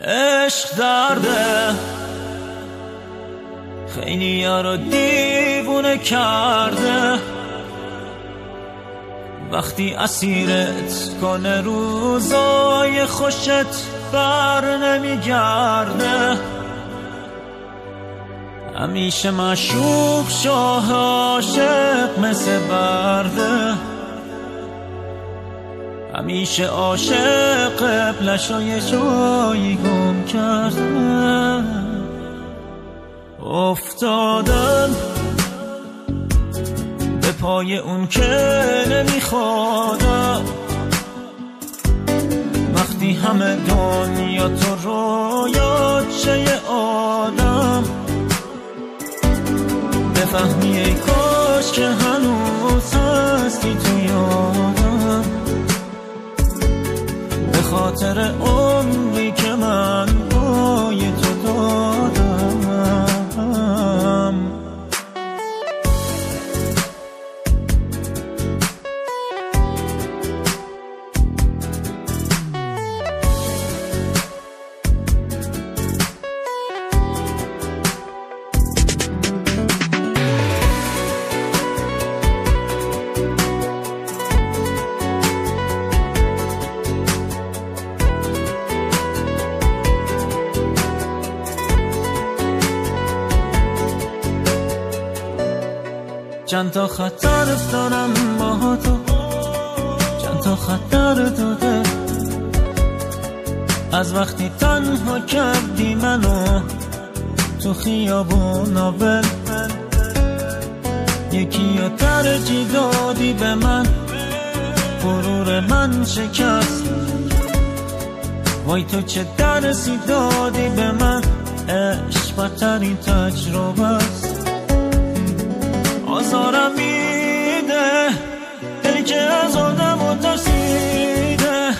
عشق درده. خیلی یارو دیوونه کرده. وقتی اسیرت کنه روزای خوشت بر نمیگرده. همیشه مشوق شاه عاشق مثل برده. همیشه عاشق قبلش یه جایی گم کرده افتادن به پای اون که نمیخوادم. وقتی همه دنیا تو رویات چه آدم بفهمی ای به خاطر چند تا خطر افتادم با تو چند تا خطر داده از وقتی تنها کردی منو تو خیابون اول یکی یا ترجی دادی به من. غرور من شکست. وای تو چه درسی دادی به من؟ عشق بدترین تجربه است. آزارم میده دلی که از آدم و ترسیده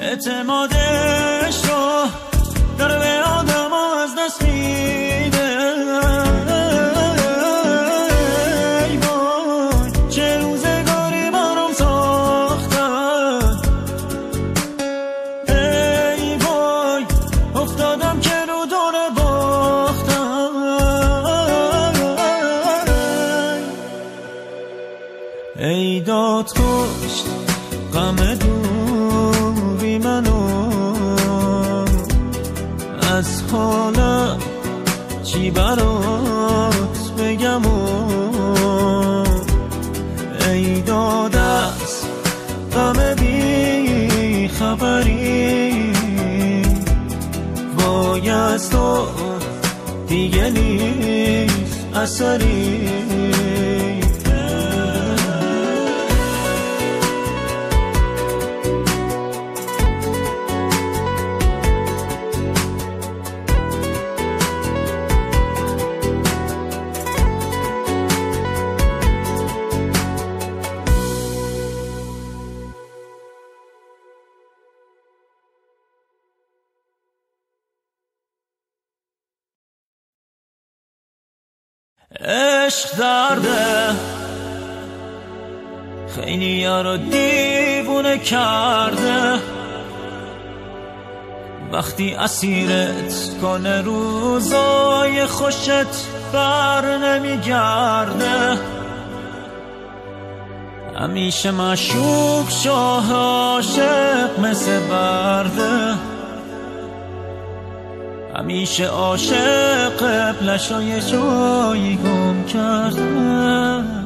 اعتمادش ای داد کشت غم دوری منو. از حالم چی برات بگم و؟ ای داد از غم بی خبری. وای از تو دیگه نیست اثری. عشق درده خیلی یارو دیوونه کرده. وقتی اسیرت کنه روزای خوشت بر نمیگرده. همیشه مشوق شاه عاشق مثل برده. همیشه عاشق قبلش را یه جایی گم کردم.